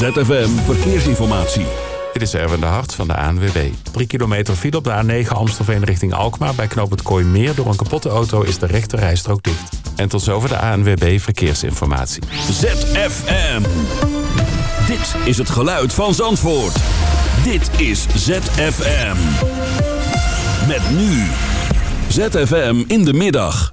ZFM Verkeersinformatie. Dit is Erwin de Hart van de ANWB. 3 kilometer file op de A9 Amstelveen richting Alkmaar. Bij knoop het Kooimeer door een kapotte auto is de rechte rijstrook dicht. En tot zover de ANWB Verkeersinformatie. ZFM. Dit is het geluid van Zandvoort. Dit is ZFM. Met nu. ZFM in de middag.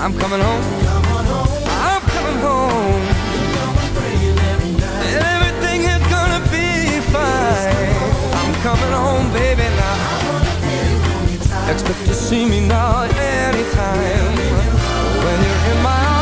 I'm coming home. I'm coming home. And everything is gonna be fine. I'm coming home, baby, now. Expect to see me now anytime. When you're in my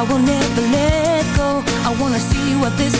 I will never let go. I wanna see what this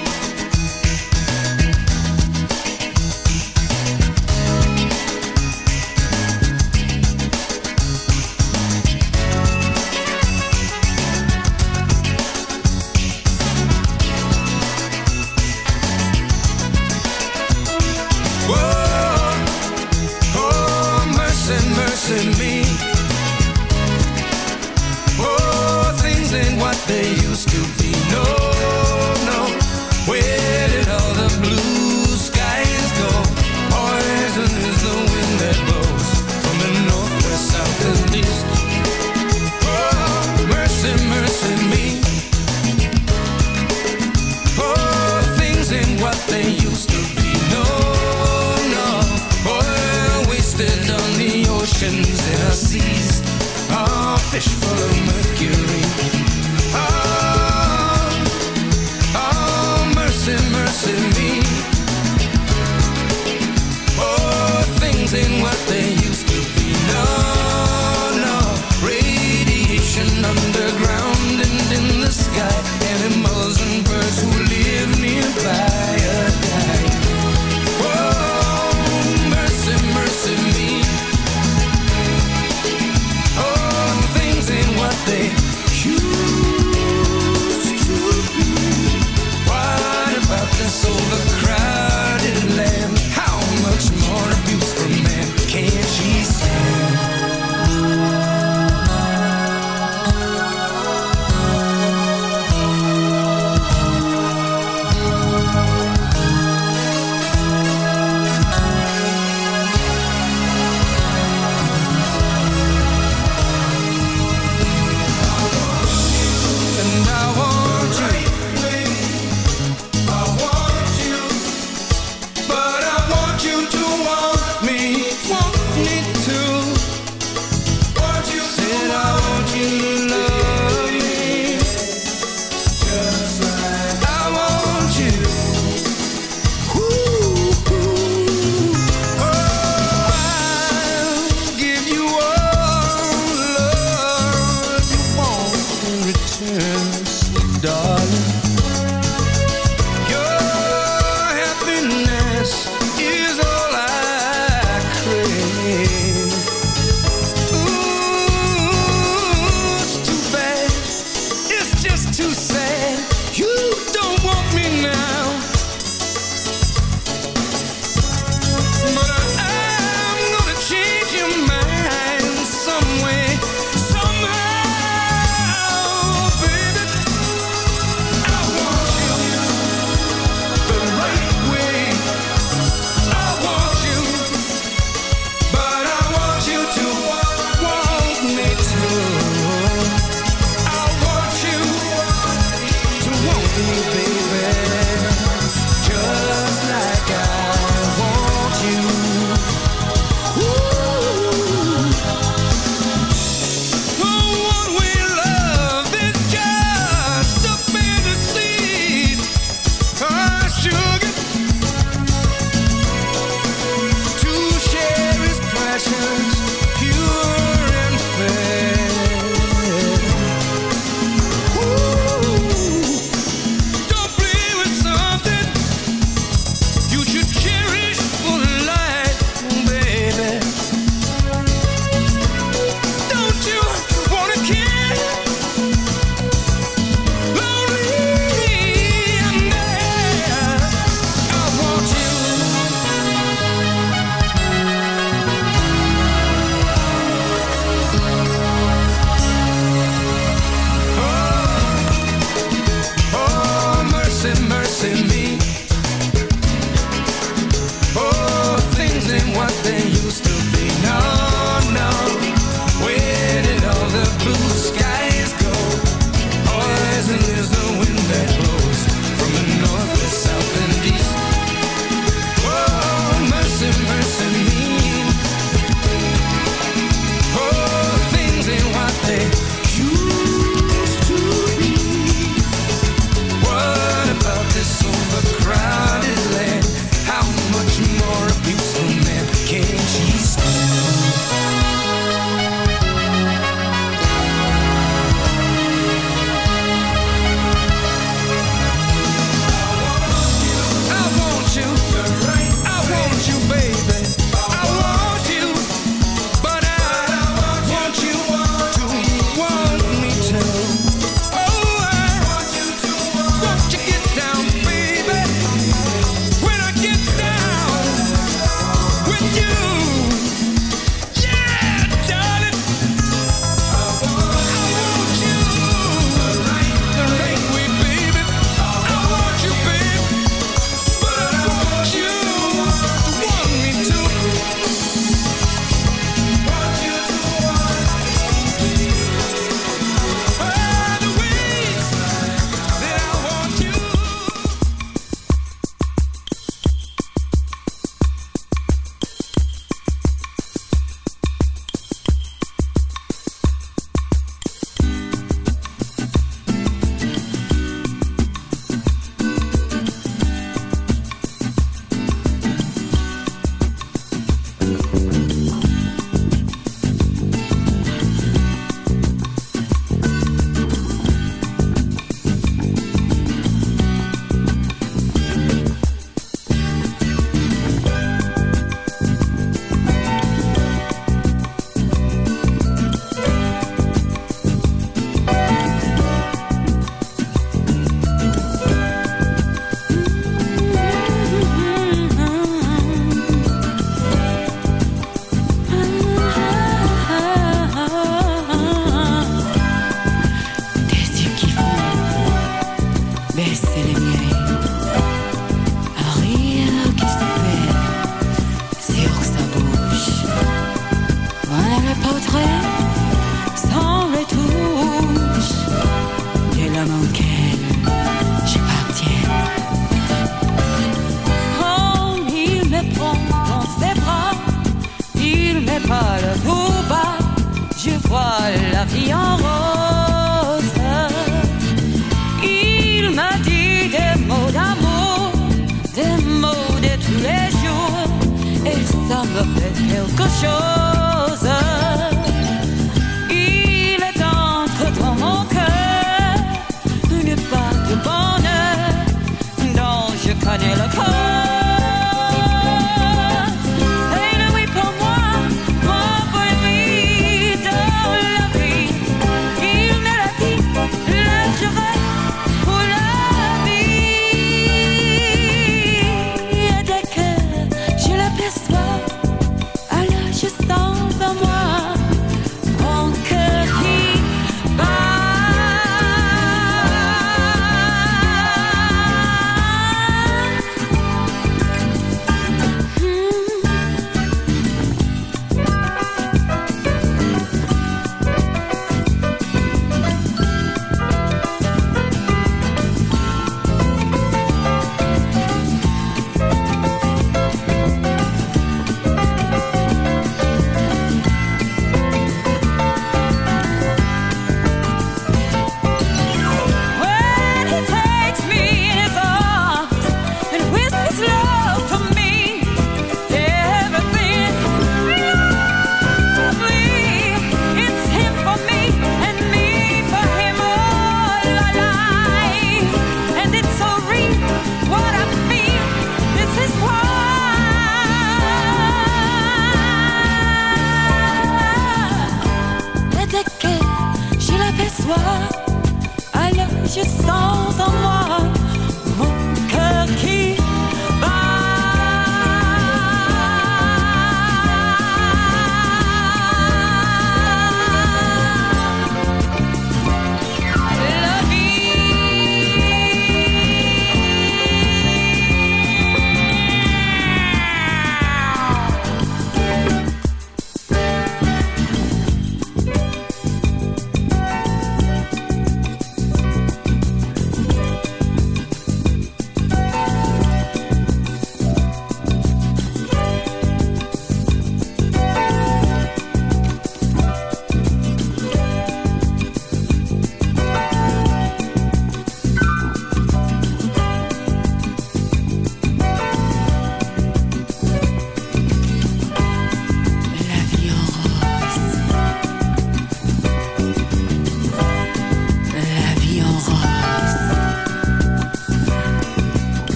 Crave.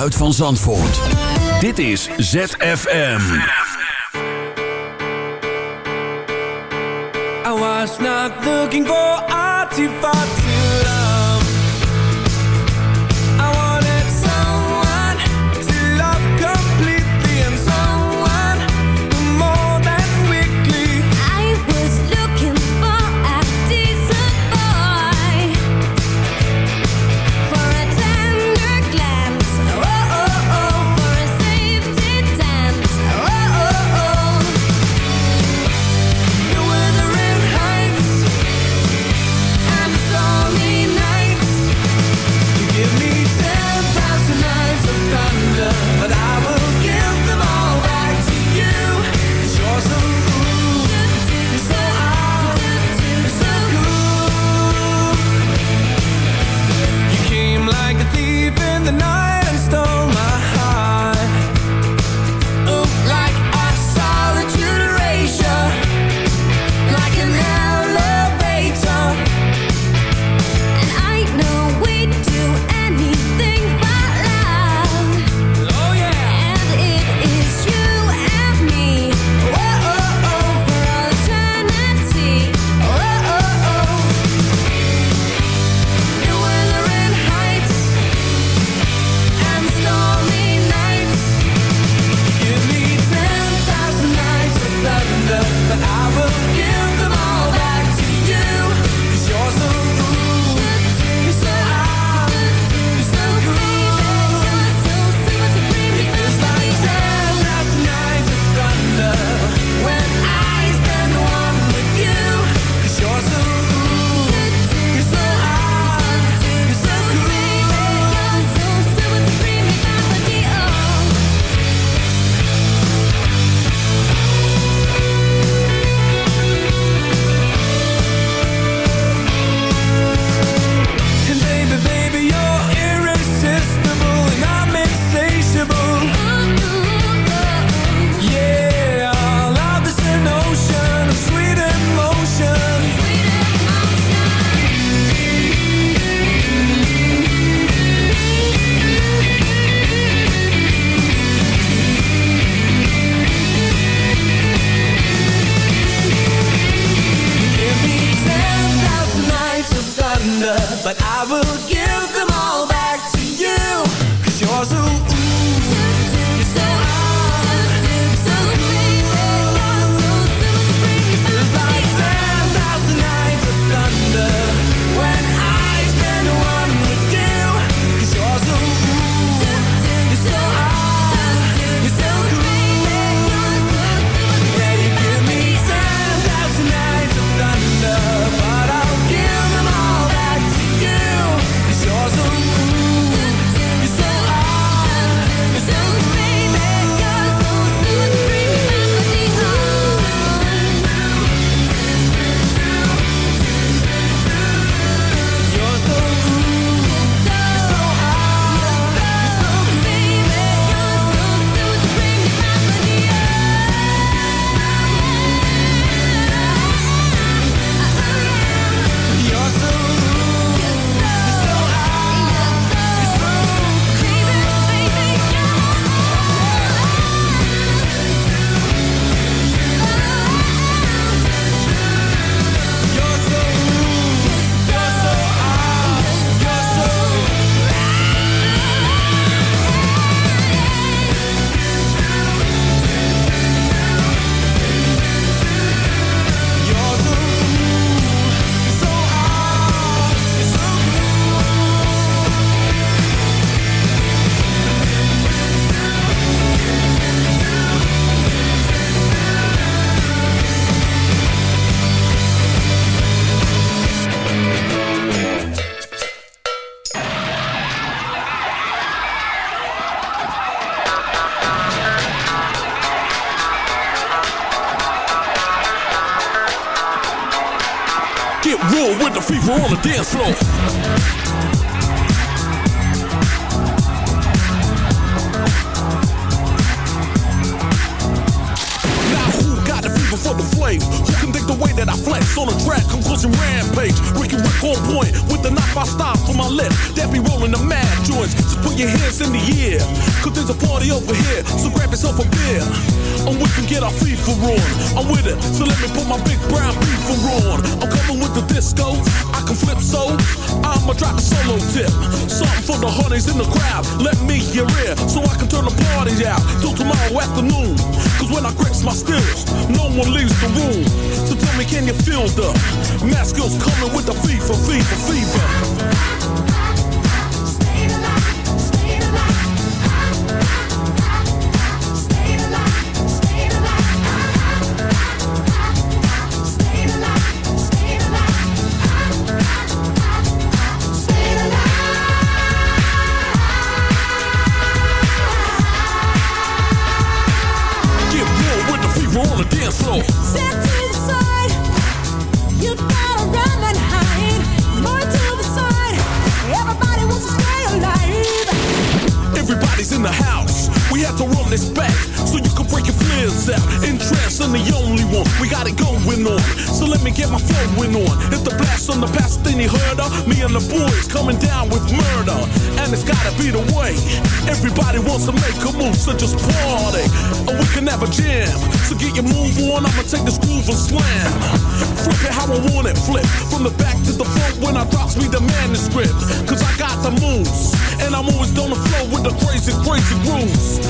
geluid van Zandvoort. Dit is ZFM. I was not looking for artifacts. Dance floor. Step to the side. You gotta run and hide. More to the side. Everybody wants to stay alive. Everybody's in the house. We have to run this back so you can break your flares out. In the only one. We got it going on. So let me get my flowing on. Hit the blast on the past, then you heard her. Me and the boys coming down with murder. And it's gotta be the way. Everybody wants to make a move, so just party. Or we can have a jam. So get your move on, I'ma take this groove and slam. Flip it how I want it, flip. From the back to the front when I drops me the manuscript. Cause I got the moves. And I'm always on the flow with the crazy, crazy grooves.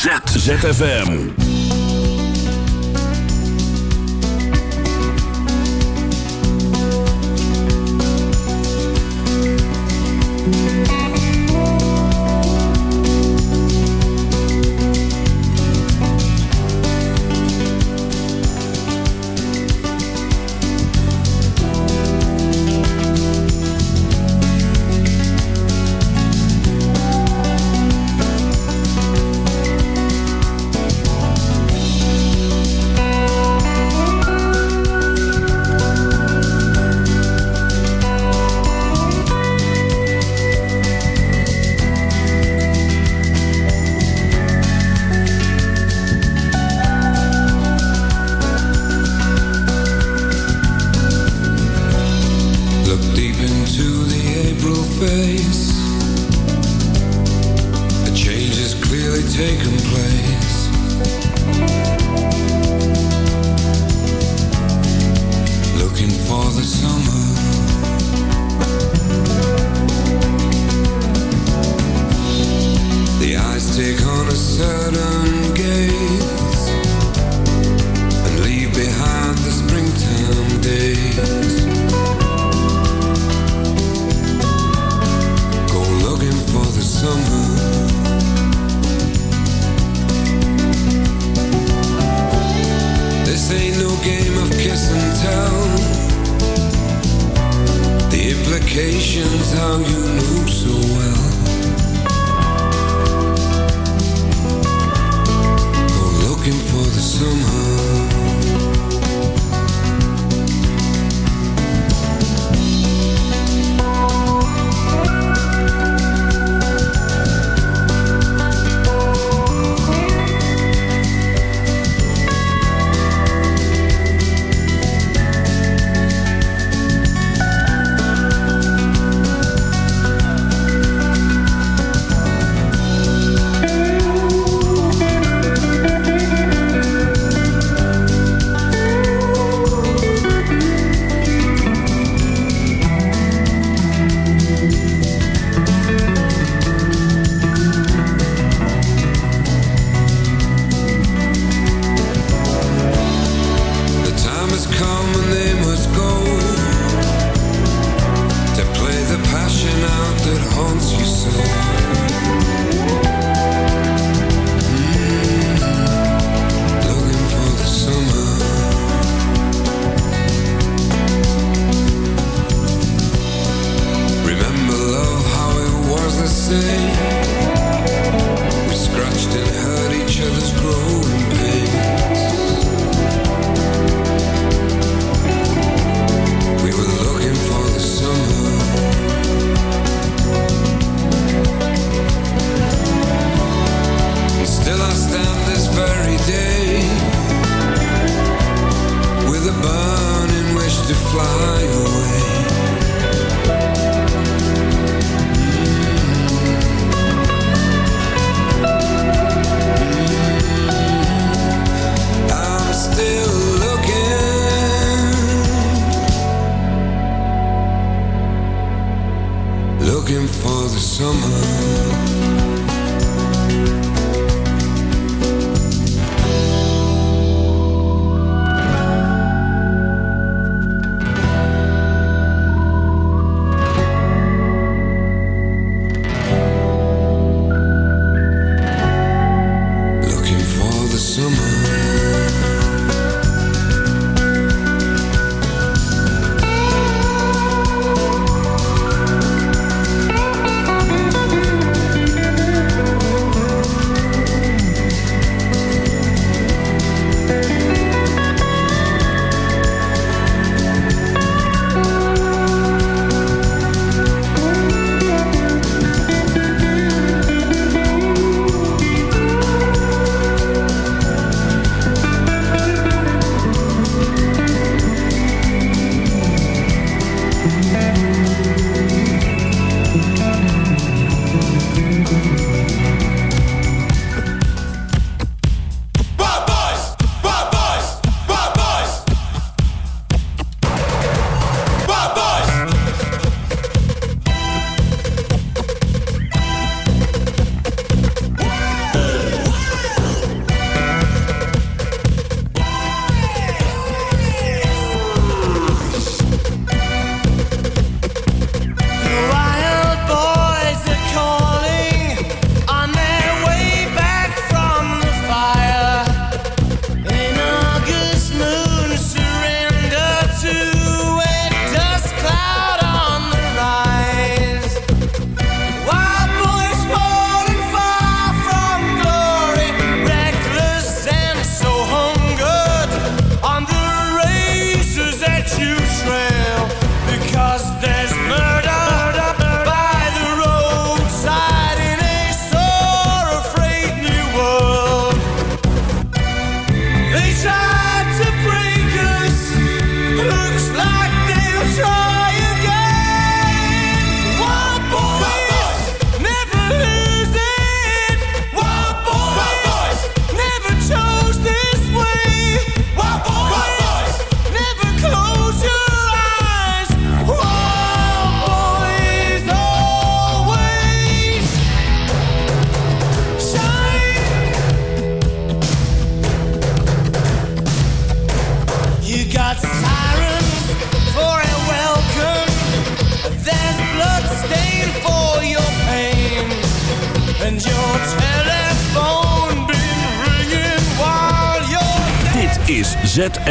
Z, ZFM. On